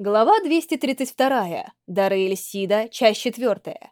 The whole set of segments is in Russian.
Глава 232. Дары Эльсида, часть 4.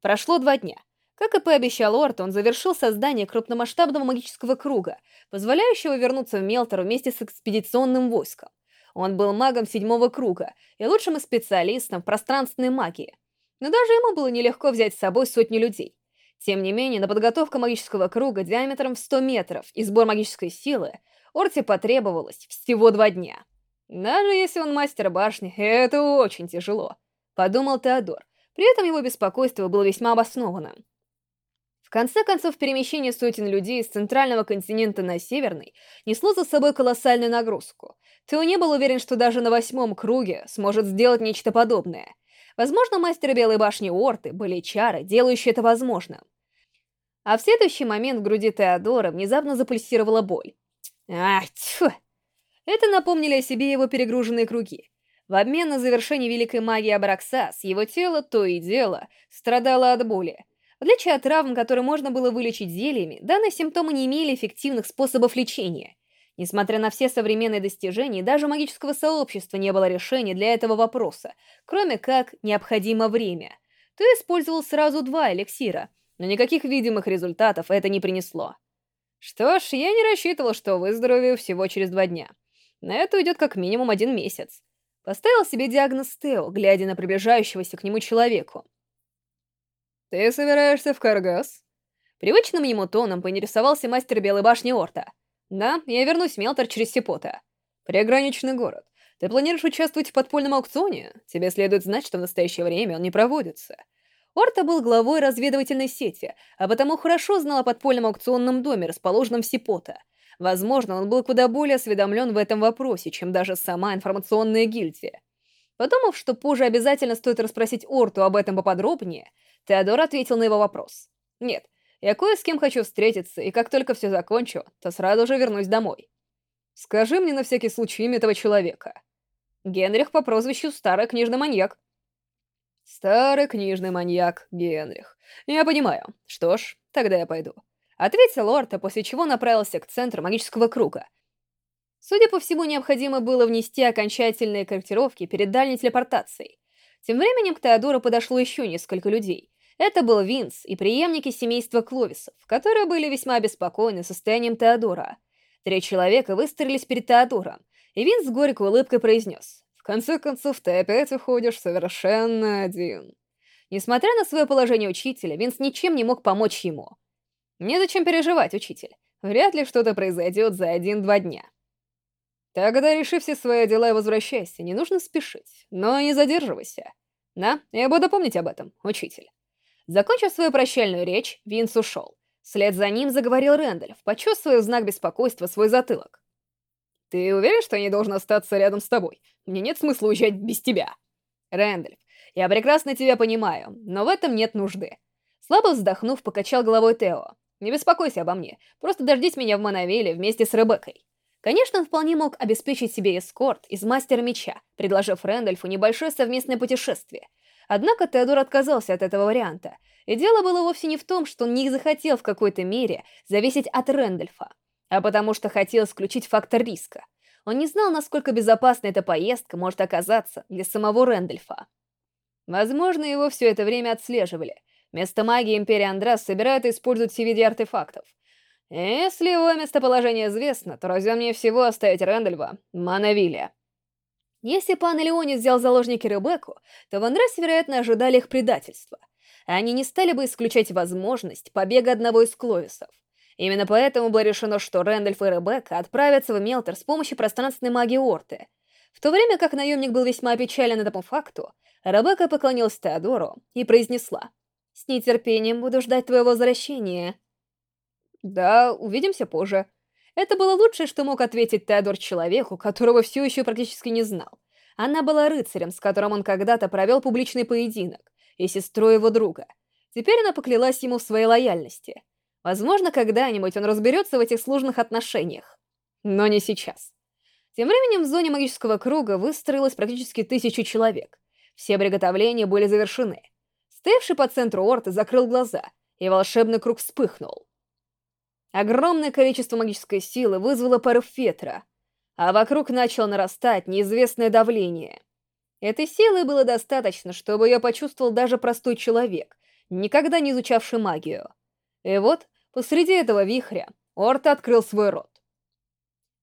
Прошло два дня. Как и пообещал Орт, он завершил создание крупномасштабного магического круга, позволяющего вернуться в Мелтор вместе с экспедиционным войском. Он был магом седьмого круга и лучшим специалистом в пространственной магии. Но даже ему было нелегко взять с собой сотни людей. Тем не менее, на подготовку магического круга диаметром в 100 метров и сбор магической силы Орте потребовалось всего два дня. Даже если он мастер башни, это очень тяжело, подумал Теодор. При этом его беспокойство было весьма обоснованным. В конце концов, перемещение сотен людей с центрального континента на северный несло за собой колоссальную нагрузку. Тео не был уверен, что даже на восьмом круге сможет сделать нечто подобное. Возможно, мастера Белой башни Орты были чары, делающие это возможным. А в следующий момент в груди Теодора внезапно запульсировала боль. Ах, тьфу! Это напомнили о себе его перегруженные круги. В обмен на завершение великой магии Абраксас, его тело то и дело страдало от боли. В отличие от травм, которые можно было вылечить зельями, данные симптомы не имели эффективных способов лечения. Несмотря на все современные достижения, даже магического сообщества не было решения для этого вопроса, кроме как необходимо время. То использовал сразу два эликсира, но никаких видимых результатов это не принесло. Что ж, я не рассчитывал, что выздоровею всего через два дня. На это уйдет как минимум один месяц. Поставил себе диагноз Тео, глядя на приближающегося к нему человеку. «Ты собираешься в Каргас?» Привычным ему тоном поинтересовался мастер Белой башни Орта. «Да, я вернусь в Мелтор через Сипота. Приграничный город. Ты планируешь участвовать в подпольном аукционе? Тебе следует знать, что в настоящее время он не проводится». Орта был главой разведывательной сети, а потому хорошо знал о подпольном аукционном доме, расположенном в Сипота. Возможно, он был куда более осведомлен в этом вопросе, чем даже сама информационная гильдия. Подумав, что позже обязательно стоит расспросить Орту об этом поподробнее, Теодор ответил на его вопрос. «Нет, я кое с кем хочу встретиться, и как только все закончу, то сразу же вернусь домой. Скажи мне на всякий случай имя этого человека». Генрих по прозвищу Старый Книжный Маньяк. Старый книжный маньяк Генрих. Я понимаю. Что ж, тогда я пойду. Ответил Орта, после чего направился к центру магического круга. Судя по всему, необходимо было внести окончательные корректировки перед дальней телепортацией. Тем временем к Теодору подошло еще несколько людей. Это был Винс и преемники семейства Кловисов, которые были весьма обеспокоены состоянием Теодора. Три человека выстроились перед Теодором, и Винс с горькой улыбкой произнес. «В конце концов, ты опять уходишь совершенно один». Несмотря на свое положение учителя, Винс ничем не мог помочь ему. Незачем переживать, учитель. Вряд ли что-то произойдет за один-два дня. Тогда реши все свои дела и возвращайся, не нужно спешить, но не задерживайся. Да, я буду помнить об этом, учитель. Закончив свою прощальную речь, Винс ушел. Вслед за ним заговорил Рэндальф, почувствуя в знак беспокойства свой затылок. «Ты уверен, что я не должен остаться рядом с тобой? Мне нет смысла уезжать без тебя». «Рэндальф, я прекрасно тебя понимаю, но в этом нет нужды». Слабо вздохнув, покачал головой Тео. Не беспокойся обо мне, просто дождись меня в Монавиле вместе с Ребеккой. Конечно, он вполне мог обеспечить себе эскорт из Мастера Меча, предложив Рэндальфу небольшое совместное путешествие. Однако Теодор отказался от этого варианта, и дело было вовсе не в том, что он не захотел в какой-то мере зависеть от Рэндальфа, а потому что хотел исключить фактор риска. Он не знал, насколько безопасна эта поездка может оказаться для самого Рэндальфа. Возможно, его все это время отслеживали — Место магии Империи Андрас собирают и используют в виде артефактов. Если его местоположение известно, то разумнее всего оставить Рэндальва Манавиле. Если пан Леонис взял заложники Ребекку, то в Андрасе, вероятно, ожидали их предательства. Они не стали бы исключать возможность побега одного из Кловисов. Именно поэтому было решено, что Рэндальф и Ребекка отправятся в Мелтер с помощью пространственной магии Орты. В то время как наемник был весьма опечален этому факту, Ребекка поклонилась Теодору и произнесла — с нетерпением буду ждать твоего возвращения. Да, увидимся позже. Это было лучшее, что мог ответить Теодор человеку, которого все еще практически не знал. Она была рыцарем, с которым он когда-то провел публичный поединок, и сестрой его друга. Теперь она поклялась ему в своей лояльности. Возможно, когда-нибудь он разберется в этих сложных отношениях. Но не сейчас. Тем временем в зоне магического круга выстроилось практически тысячу человек. Все приготовления были завершены. Стоявший по центру орта закрыл глаза, и волшебный круг вспыхнул. Огромное количество магической силы вызвало порыв ветра, а вокруг начало нарастать неизвестное давление. Этой силы было достаточно, чтобы ее почувствовал даже простой человек, никогда не изучавший магию. И вот, посреди этого вихря, Орт открыл свой рот.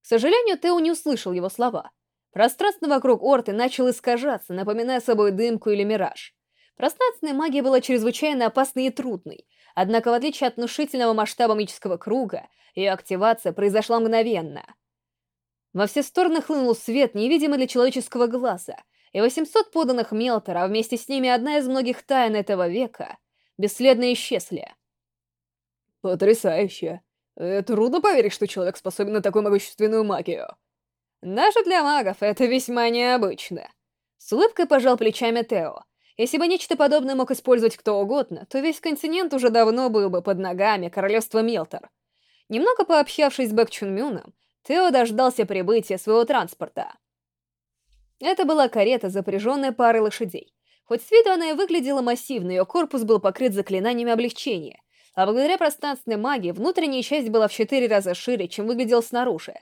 К сожалению, Тео не услышал его слова. Пространство вокруг Орты начало искажаться, напоминая собой дымку или мираж. Пространственная магия была чрезвычайно опасной и трудной, однако в отличие от внушительного масштаба магического круга, ее активация произошла мгновенно. Во все стороны хлынул свет, невидимый для человеческого глаза, и 800 поданных Мелтора, а вместе с ними одна из многих тайн этого века, бесследно исчезли. Потрясающе. Трудно поверить, что человек способен на такую могущественную магию. Даже для магов это весьма необычно. С улыбкой пожал плечами Тео. Если бы нечто подобное мог использовать кто угодно, то весь континент уже давно был бы под ногами королевства Милтор. Немного пообщавшись с Бэк Чунмюном, Тео дождался прибытия своего транспорта. Это была карета, запряженная парой лошадей. Хоть с виду она и выглядела массивно, ее корпус был покрыт заклинаниями облегчения, а благодаря пространственной магии внутренняя часть была в четыре раза шире, чем выглядела снаружи.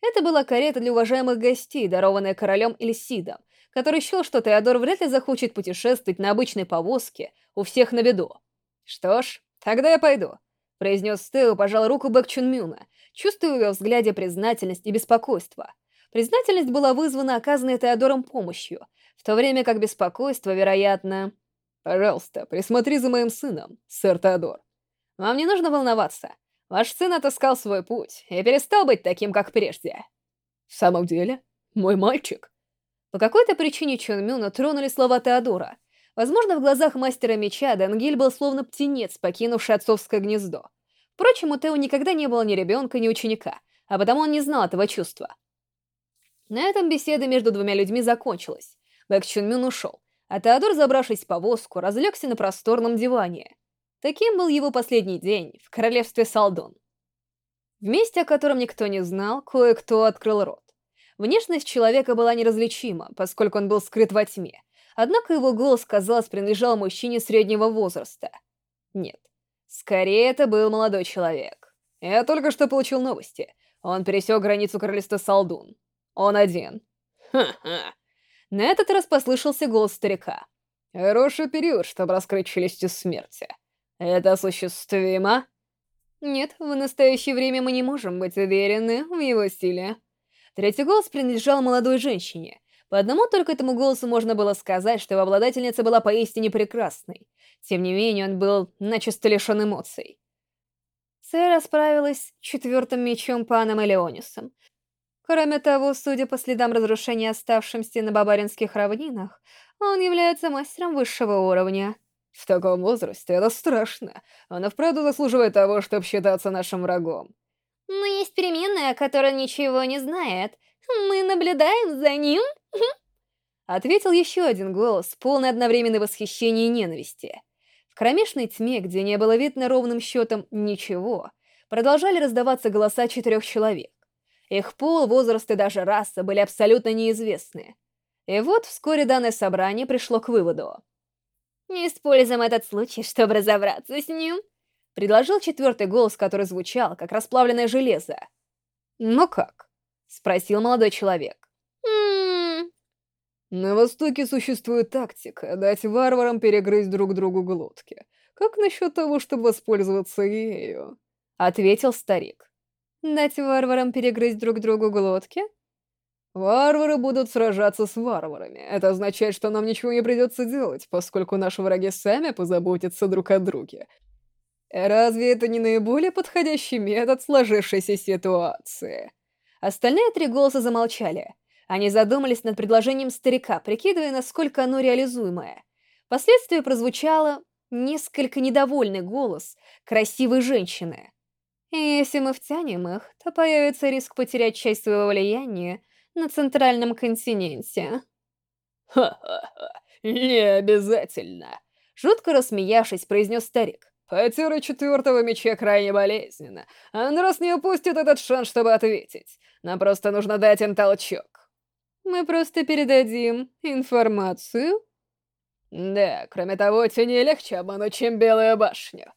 Это была карета для уважаемых гостей, дарованная королем Эльсидом, который счел, что Теодор вряд ли захочет путешествовать на обычной повозке у всех на виду. «Что ж, тогда я пойду», — произнес Стео, пожал руку Бэк Чунмюна, чувствуя в его взгляде признательность и беспокойство. Признательность была вызвана оказанной Теодором помощью, в то время как беспокойство, вероятно... «Пожалуйста, присмотри за моим сыном, сэр Теодор». «Вам не нужно волноваться. Ваш сын отыскал свой путь и перестал быть таким, как прежде». «В самом деле? Мой мальчик?» По какой-то причине Чон Мюна тронули слова Теодора. Возможно, в глазах мастера меча Дангиль был словно птенец, покинувший отцовское гнездо. Впрочем, у Тео никогда не было ни ребенка, ни ученика, а потому он не знал этого чувства. На этом беседа между двумя людьми закончилась. Бэк Чун Мюн ушел, а Теодор, забравшись в повозку, разлегся на просторном диване. Таким был его последний день в королевстве Салдон. В месте, о котором никто не знал, кое-кто открыл рот. Внешность человека была неразличима, поскольку он был скрыт во тьме, однако его голос, казалось, принадлежал мужчине среднего возраста. Нет, скорее это был молодой человек. Я только что получил новости. Он пересек границу королевства Салдун. Он один. Ха-ха. На этот раз послышался голос старика. Хороший период, чтобы раскрыть челюстью смерти. Это осуществимо? Нет, в настоящее время мы не можем быть уверены в его силе. Третий голос принадлежал молодой женщине. По одному только этому голосу можно было сказать, что его обладательница была поистине прекрасной. Тем не менее, он был начисто лишен эмоций. Сэр расправилась четвертым мечом паном Элеонисом, Кроме того, судя по следам разрушения, оставшимся на Бабаринских равнинах, он является мастером высшего уровня. В таком возрасте это страшно. Она вправду заслуживает того, чтобы считаться нашим врагом. Но есть переменная, которая ничего не знает. Мы наблюдаем за ним. Ответил еще один голос, полный одновременной восхищения и ненависти. В кромешной тьме, где не было видно ровным счетом ничего, продолжали раздаваться голоса четырех человек. Их пол, возраст и даже раса были абсолютно неизвестны. И вот вскоре данное собрание пришло к выводу. «Используем этот случай, чтобы разобраться с ним», — предложил четвертый голос, который звучал, как расплавленное железо. «Но как?» — спросил молодой человек. «Ммм...» «На Востоке существует тактика — дать варварам перегрызть друг другу глотки. Как насчет того, чтобы воспользоваться ею?» — ответил старик. Дать варварам перегрызть друг другу глотки? Варвары будут сражаться с варварами. Это означает, что нам ничего не придется делать, поскольку наши враги сами позаботятся друг о друге. Разве это не наиболее подходящий метод сложившейся ситуации? Остальные три голоса замолчали. Они задумались над предложением старика, прикидывая, насколько оно реализуемое. Впоследствии прозвучало несколько недовольный голос красивой женщины. Если мы втянем их, то появится риск потерять часть своего влияния на центральном континенте. «Ха-ха-ха, не обязательно!» Жутко рассмеявшись, произнес старик. «Потеря четвертого меча крайне болезненно. Андрос не упустит этот шанс, чтобы ответить. Нам просто нужно дать им толчок». «Мы просто передадим информацию?» «Да, кроме того, тени легче обмануть, чем Белую башню.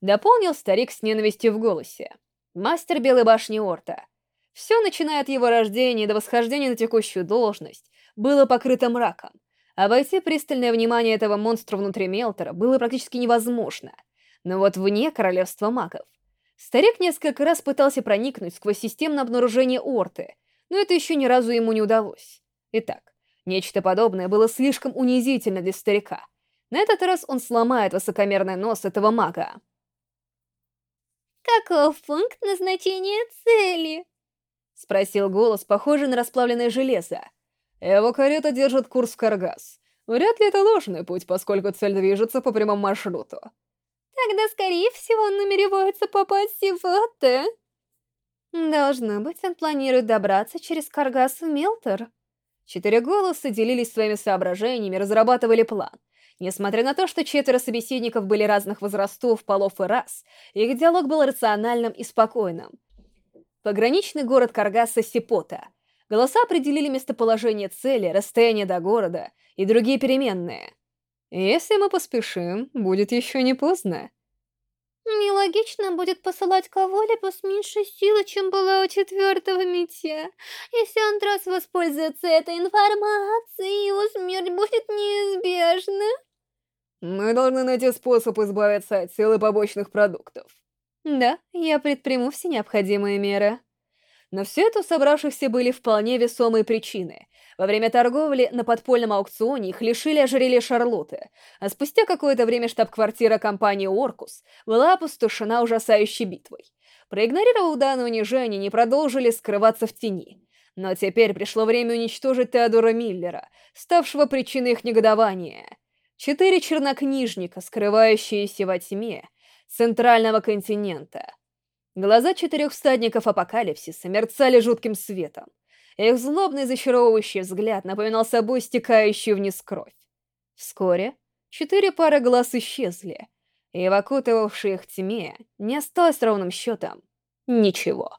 Дополнил старик с ненавистью в голосе. Мастер Белой башни Орта. Все, начиная от его рождения до восхождения на текущую должность, было покрыто мраком. Обойти пристальное внимание этого монстра внутри Мелтора было практически невозможно. Но вот вне королевства магов. Старик несколько раз пытался проникнуть сквозь системное обнаружение Орты, но это еще ни разу ему не удалось. Итак, нечто подобное было слишком унизительно для старика. На этот раз он сломает высокомерный нос этого мага. «Каков пункт назначения цели?» — спросил голос, похожий на расплавленное железо. «Его карета держит курс в Каргас. Вряд ли это ложный путь, поскольку цель движется по прямому маршруту». «Тогда, скорее всего, он намеревается попасть в Сивата». Должно быть, он планирует добраться через Каргас в Мелтор. Четыре голоса делились своими соображениями, разрабатывали план. Несмотря на то, что четверо собеседников были разных возрастов, полов и рас, их диалог был рациональным и спокойным. Пограничный город Каргаса Сипота. Голоса определили местоположение цели, расстояние до города и другие переменные. Если мы поспешим, будет еще не поздно. Нелогично будет посылать кого-либо с меньшей силой, чем была у четвертого меча. Если Антрас воспользуется этой информацией, его смерть будет неизбежна. Мы должны найти способ избавиться от силы побочных продуктов. Да, я предприму все необходимые меры. Но все это у собравшихся были вполне весомые причины. Во время торговли на подпольном аукционе их лишили ожерелья Шарлотты, а спустя какое-то время штаб-квартира компании «Оркус» была опустошена ужасающей битвой. Проигнорировав данное унижение, не продолжили скрываться в тени. Но теперь пришло время уничтожить Теодора Миллера, ставшего причиной их негодования. Четыре чернокнижника, скрывающиеся во тьме центрального континента — Глаза четырех всадников апокалипсиса мерцали жутким светом. Их злобный зачаровывающий взгляд напоминал собой стекающую вниз кровь. Вскоре четыре пары глаз исчезли, и в окутывавшей их тьме не осталось ровным счетом ничего.